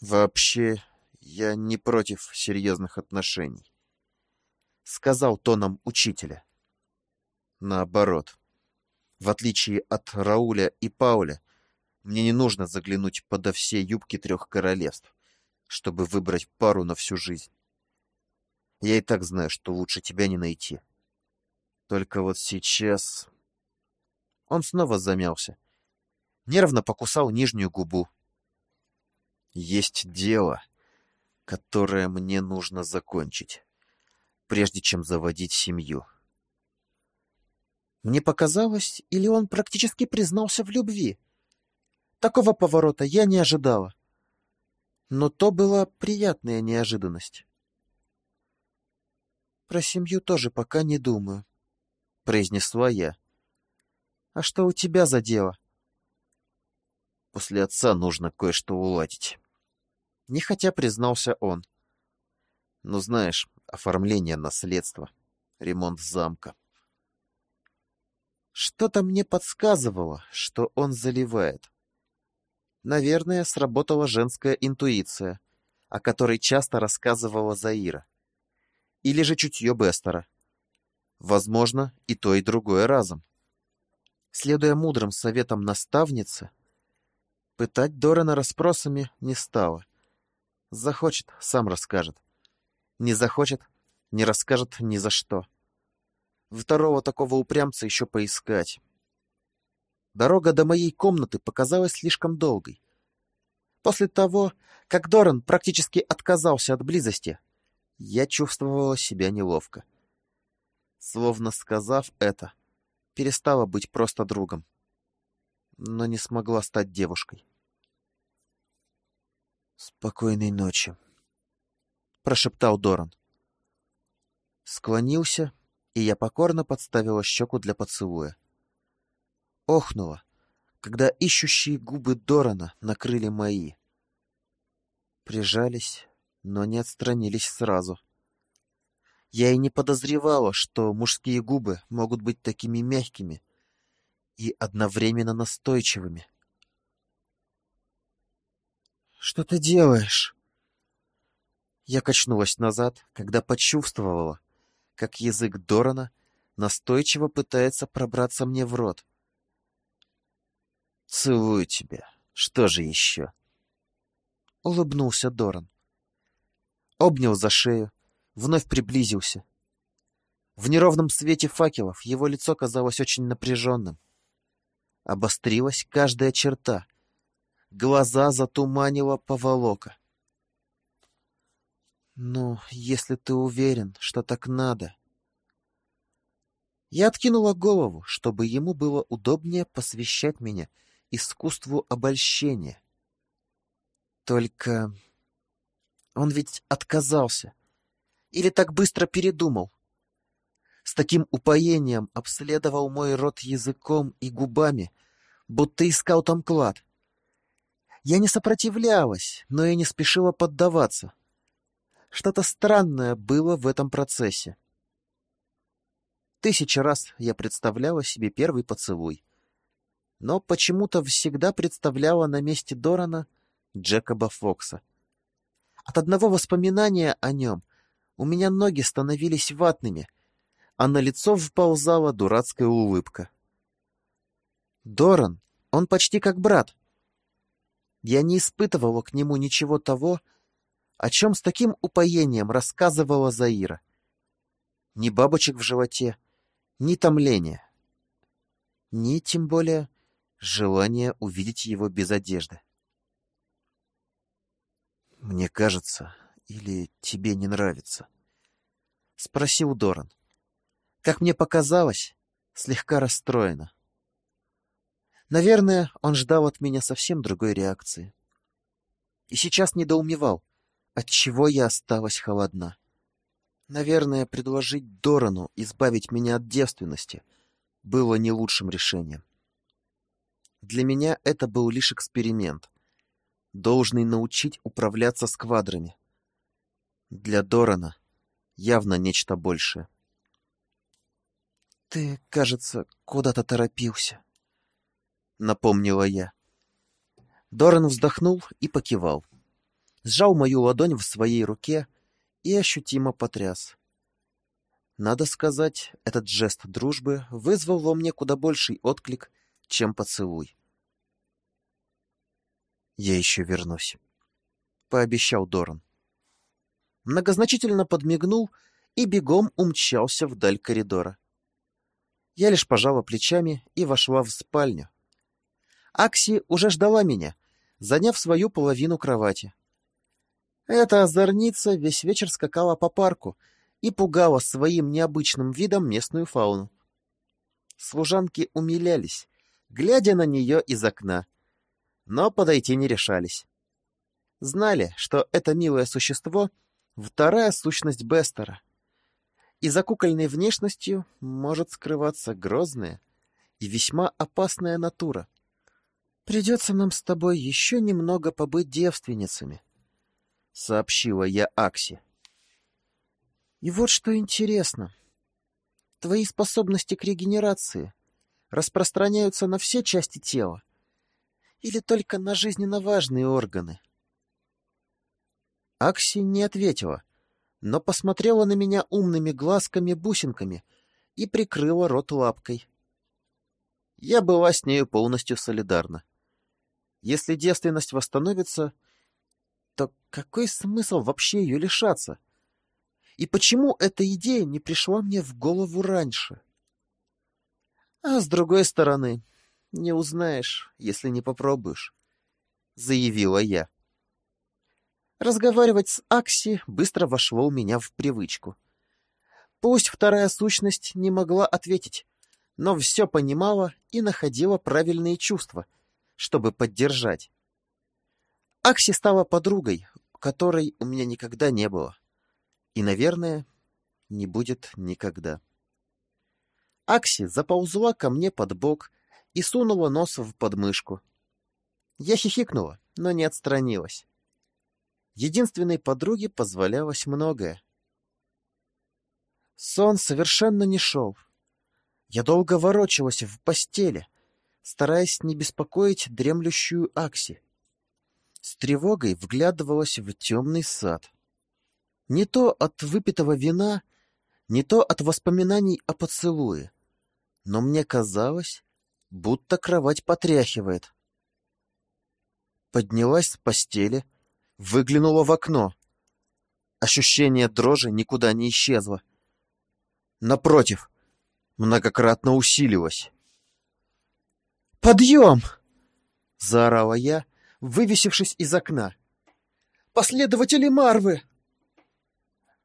Вообще, я не против серьезных отношений. Сказал тоном учителя. Наоборот. В отличие от Рауля и Пауля, мне не нужно заглянуть подо все юбки трех королевств, чтобы выбрать пару на всю жизнь. Я и так знаю, что лучше тебя не найти. Только вот сейчас... Он снова замялся. Нервно покусал нижнюю губу. Есть дело, которое мне нужно закончить, прежде чем заводить семью. Мне показалось, или он практически признался в любви. Такого поворота я не ожидала. Но то была приятная неожиданность. «Про семью тоже пока не думаю», — произнесла я. «А что у тебя за дело?» «После отца нужно кое-что уладить». Нехотя признался он. «Ну, знаешь, оформление наследства, ремонт замка». Что-то мне подсказывало, что он заливает. Наверное, сработала женская интуиция, о которой часто рассказывала Заира. Или же чутье Бестера. Возможно, и то, и другое разом. Следуя мудрым советам наставницы, пытать Дорана расспросами не стала. Захочет, сам расскажет. Не захочет, не расскажет ни за что. Второго такого упрямца еще поискать. Дорога до моей комнаты показалась слишком долгой. После того, как Доран практически отказался от близости, я чувствовала себя неловко. Словно сказав это, перестала быть просто другом, но не смогла стать девушкой. «Спокойной ночи», — прошептал Доран. Склонился, и я покорно подставила щеку для поцелуя охнула, когда ищущие губы Дорана накрыли мои. Прижались, но не отстранились сразу. Я и не подозревала, что мужские губы могут быть такими мягкими и одновременно настойчивыми. «Что ты делаешь?» Я качнулась назад, когда почувствовала, как язык Дорана настойчиво пытается пробраться мне в рот. Целую тебя. Что же еще? Улыбнулся Доран. Обнял за шею, вновь приблизился. В неровном свете факелов его лицо казалось очень напряженным. Обострилась каждая черта. Глаза затуманила поволока. «Ну, если ты уверен, что так надо...» Я откинула голову, чтобы ему было удобнее посвящать меня — искусству обольщения. Только он ведь отказался. Или так быстро передумал. С таким упоением обследовал мой рот языком и губами, будто искал там клад. Я не сопротивлялась, но и не спешила поддаваться. Что-то странное было в этом процессе. Тысяча раз я представляла себе первый поцелуй но почему-то всегда представляла на месте Дорана Джекоба Фокса. От одного воспоминания о нем у меня ноги становились ватными, а на лицо вползала дурацкая улыбка. Доран, он почти как брат. Я не испытывала к нему ничего того, о чем с таким упоением рассказывала Заира. Ни бабочек в животе, ни томления, ни, тем более, желание увидеть его без одежды. «Мне кажется, или тебе не нравится?» — спросил Доран. Как мне показалось, слегка расстроена. Наверное, он ждал от меня совсем другой реакции. И сейчас недоумевал, отчего я осталась холодна. Наверное, предложить Дорану избавить меня от девственности было не лучшим решением. Для меня это был лишь эксперимент, должный научить управляться с квадрами. Для Дорана явно нечто большее. «Ты, кажется, куда-то торопился», — напомнила я. Доран вздохнул и покивал. сжал мою ладонь в своей руке и ощутимо потряс. Надо сказать, этот жест дружбы вызвал во мне куда больший отклик, чем поцелуй. «Я еще вернусь», — пообещал Доран. Многозначительно подмигнул и бегом умчался вдаль коридора. Я лишь пожала плечами и вошла в спальню. Акси уже ждала меня, заняв свою половину кровати. Эта озорница весь вечер скакала по парку и пугала своим необычным видом местную фауну. Служанки умилялись, глядя на нее из окна, но подойти не решались. Знали, что это милое существо — вторая сущность Бестера. И за кукольной внешностью может скрываться грозная и весьма опасная натура. «Придется нам с тобой еще немного побыть девственницами», — сообщила я Акси. «И вот что интересно. Твои способности к регенерации распространяются на все части тела или только на жизненно важные органы?» Акси не ответила, но посмотрела на меня умными глазками-бусинками и прикрыла рот лапкой. Я была с нею полностью солидарна. Если девственность восстановится, то какой смысл вообще ее лишаться? И почему эта идея не пришла мне в голову раньше? А с другой стороны, не узнаешь, если не попробуешь, — заявила я. Разговаривать с Акси быстро вошло у меня в привычку. Пусть вторая сущность не могла ответить, но все понимала и находила правильные чувства — чтобы поддержать. Акси стала подругой, которой у меня никогда не было. И, наверное, не будет никогда. Акси заползла ко мне под бок и сунула нос в подмышку. Я хихикнула, но не отстранилась. Единственной подруге позволялось многое. Сон совершенно не шел. Я долго ворочалась в постели, стараясь не беспокоить дремлющую Акси. С тревогой вглядывалась в темный сад. Не то от выпитого вина, не то от воспоминаний о поцелуе. Но мне казалось, будто кровать потряхивает. Поднялась с постели, выглянула в окно. Ощущение дрожи никуда не исчезло. Напротив, многократно усилилось. «Подъем!» — заорала я, вывесившись из окна. «Последователи Марвы!»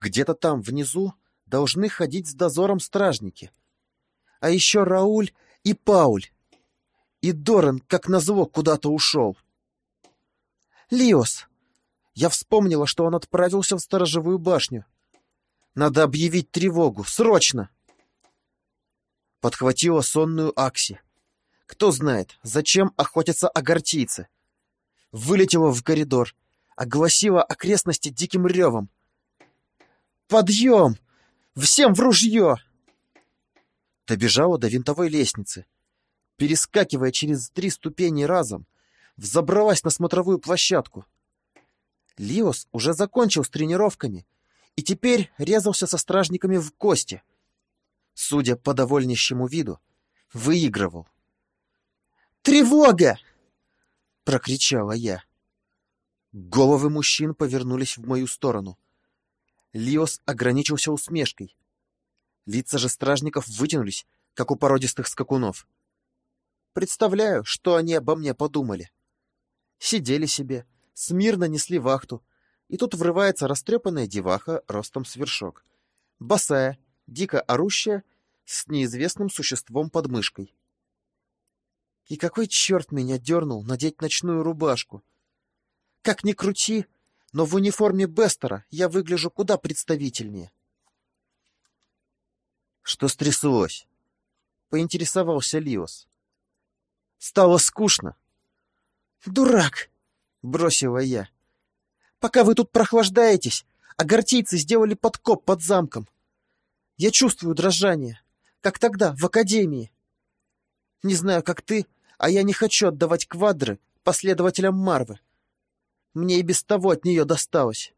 Где-то там, внизу, должны ходить с дозором стражники. А еще Рауль и Пауль. И Доран, как назло, куда-то ушел. «Лиос!» Я вспомнила, что он отправился в сторожевую башню. «Надо объявить тревогу! Срочно!» Подхватила сонную Акси. Кто знает, зачем охотятся агартийцы. Вылетела в коридор, огласила окрестности диким ревом. «Подъем! Всем в ружье!» Добежала до винтовой лестницы. Перескакивая через три ступени разом, взобралась на смотровую площадку. Лиос уже закончил с тренировками и теперь резался со стражниками в кости. Судя по довольнейшему виду, выигрывал. «Тревога!» — прокричала я. Головы мужчин повернулись в мою сторону. Лиос ограничился усмешкой. Лица же стражников вытянулись, как у породистых скакунов. Представляю, что они обо мне подумали. Сидели себе, смирно несли вахту, и тут врывается растрепанная деваха ростом с вершок. Босая, дико орущая, с неизвестным существом под мышкой. И какой черт меня дернул надеть ночную рубашку? Как ни крути, но в униформе Бестера я выгляжу куда представительнее. Что стряслось? Поинтересовался Лиос. Стало скучно. Дурак! Бросила я. Пока вы тут прохлаждаетесь, а гортийцы сделали подкоп под замком. Я чувствую дрожание, как тогда, в академии. Не знаю, как ты, а я не хочу отдавать квадры последователям Марвы. Мне и без того от нее досталось.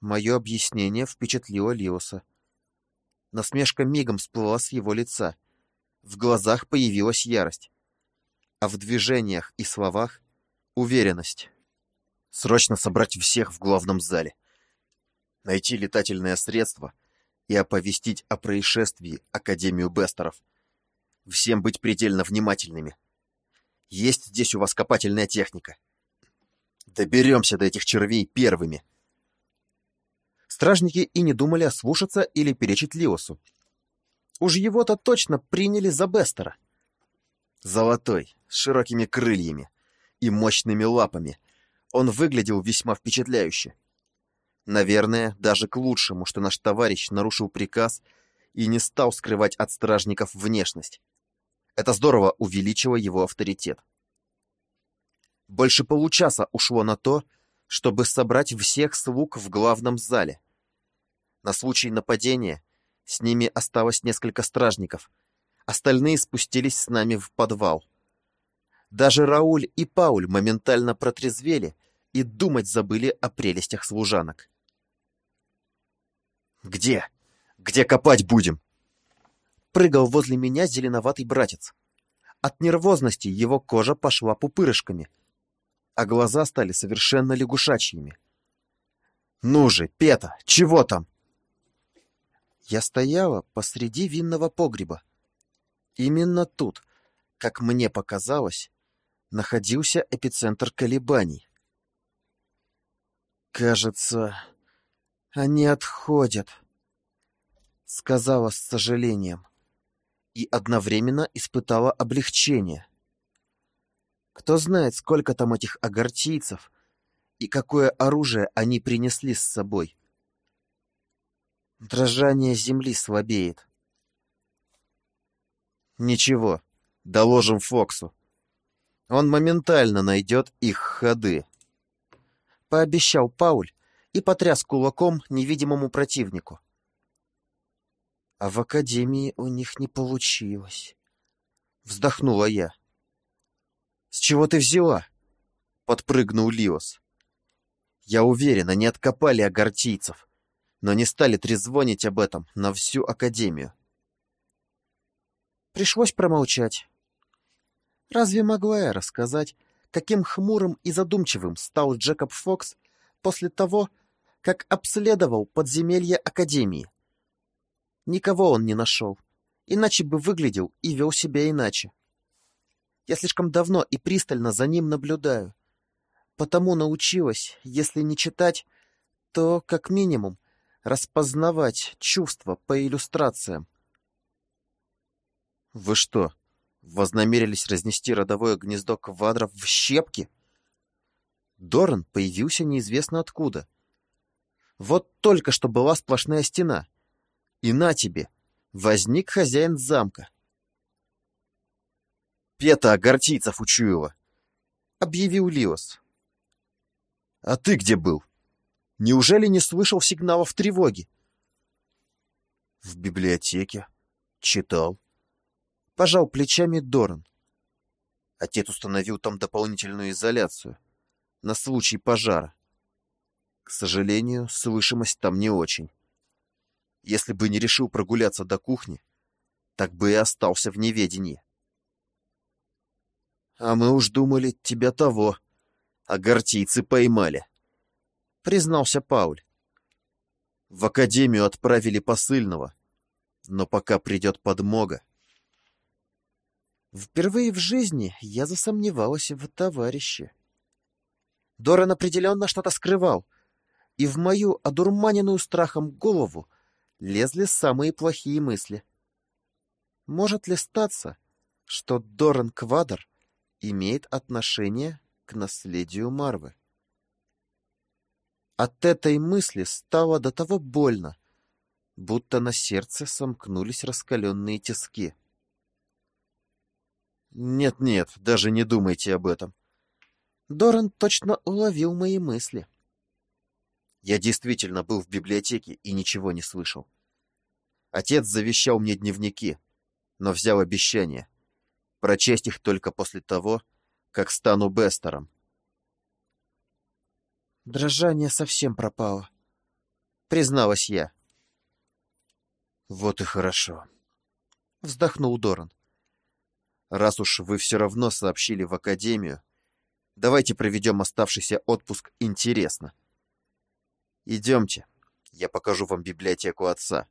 Мое объяснение впечатлило Лиоса. Насмешка мигом всплыла с его лица. В глазах появилась ярость. А в движениях и словах — уверенность. Срочно собрать всех в главном зале. Найти летательное средство и оповестить о происшествии Академию Бестеров. Всем быть предельно внимательными. Есть здесь у вас копательная техника. Доберемся до этих червей первыми. Стражники и не думали ослушаться или перечить Лиосу. Уж его-то точно приняли за Бестера. Золотой, с широкими крыльями и мощными лапами. Он выглядел весьма впечатляюще. Наверное, даже к лучшему, что наш товарищ нарушил приказ и не стал скрывать от стражников внешность. Это здорово увеличило его авторитет. Больше получаса ушло на то, чтобы собрать всех слуг в главном зале. На случай нападения с ними осталось несколько стражников. Остальные спустились с нами в подвал. Даже Рауль и Пауль моментально протрезвели и думать забыли о прелестях служанок. «Где? Где копать будем?» Прыгал возле меня зеленоватый братец. От нервозности его кожа пошла пупырышками, а глаза стали совершенно лягушачьими. «Ну же, Пета, чего там?» Я стояла посреди винного погреба. Именно тут, как мне показалось, находился эпицентр колебаний. «Кажется, они отходят», — сказала с сожалением и одновременно испытала облегчение. Кто знает, сколько там этих огорчийцев и какое оружие они принесли с собой. Дрожание земли слабеет. Ничего, доложим Фоксу. Он моментально найдет их ходы. Пообещал Пауль и потряс кулаком невидимому противнику. А в академии у них не получилось. Вздохнула я. «С чего ты взяла?» Подпрыгнул Лиос. Я уверен, они откопали агартийцев, но не стали трезвонить об этом на всю академию. Пришлось промолчать. Разве могла я рассказать, каким хмурым и задумчивым стал Джекоб Фокс после того, как обследовал подземелье Академии? Никого он не нашел, иначе бы выглядел и вел себя иначе. Я слишком давно и пристально за ним наблюдаю. Потому научилась, если не читать, то, как минимум, распознавать чувства по иллюстрациям. Вы что, вознамерились разнести родовое гнездо квадров в щепки? Доран появился неизвестно откуда. Вот только что была сплошная стена — и на тебе, возник хозяин замка. Пета Огорчийцев учуяла, — объявил Лиос. А ты где был? Неужели не слышал сигналов тревоги? В библиотеке. Читал. Пожал плечами Доран. Отец установил там дополнительную изоляцию на случай пожара. К сожалению, слышимость там не очень. Если бы не решил прогуляться до кухни, так бы и остался в неведении. А мы уж думали, тебя того, а гортийцы поймали, — признался Пауль. В академию отправили посыльного, но пока придет подмога. Впервые в жизни я засомневалась в товарище. Доран определенно что-то скрывал, и в мою одурманенную страхом голову лезли самые плохие мысли. Может ли статься, что Доран Квадр имеет отношение к наследию Марвы? От этой мысли стало до того больно, будто на сердце сомкнулись раскаленные тиски. «Нет-нет, даже не думайте об этом». Доран точно уловил мои мысли. Я действительно был в библиотеке и ничего не слышал. Отец завещал мне дневники, но взял обещание прочесть их только после того, как стану Бестером. Дрожание совсем пропало. Призналась я. Вот и хорошо. Вздохнул Доран. Раз уж вы все равно сообщили в Академию, давайте проведем оставшийся отпуск интересно. Идемте, я покажу вам библиотеку отца.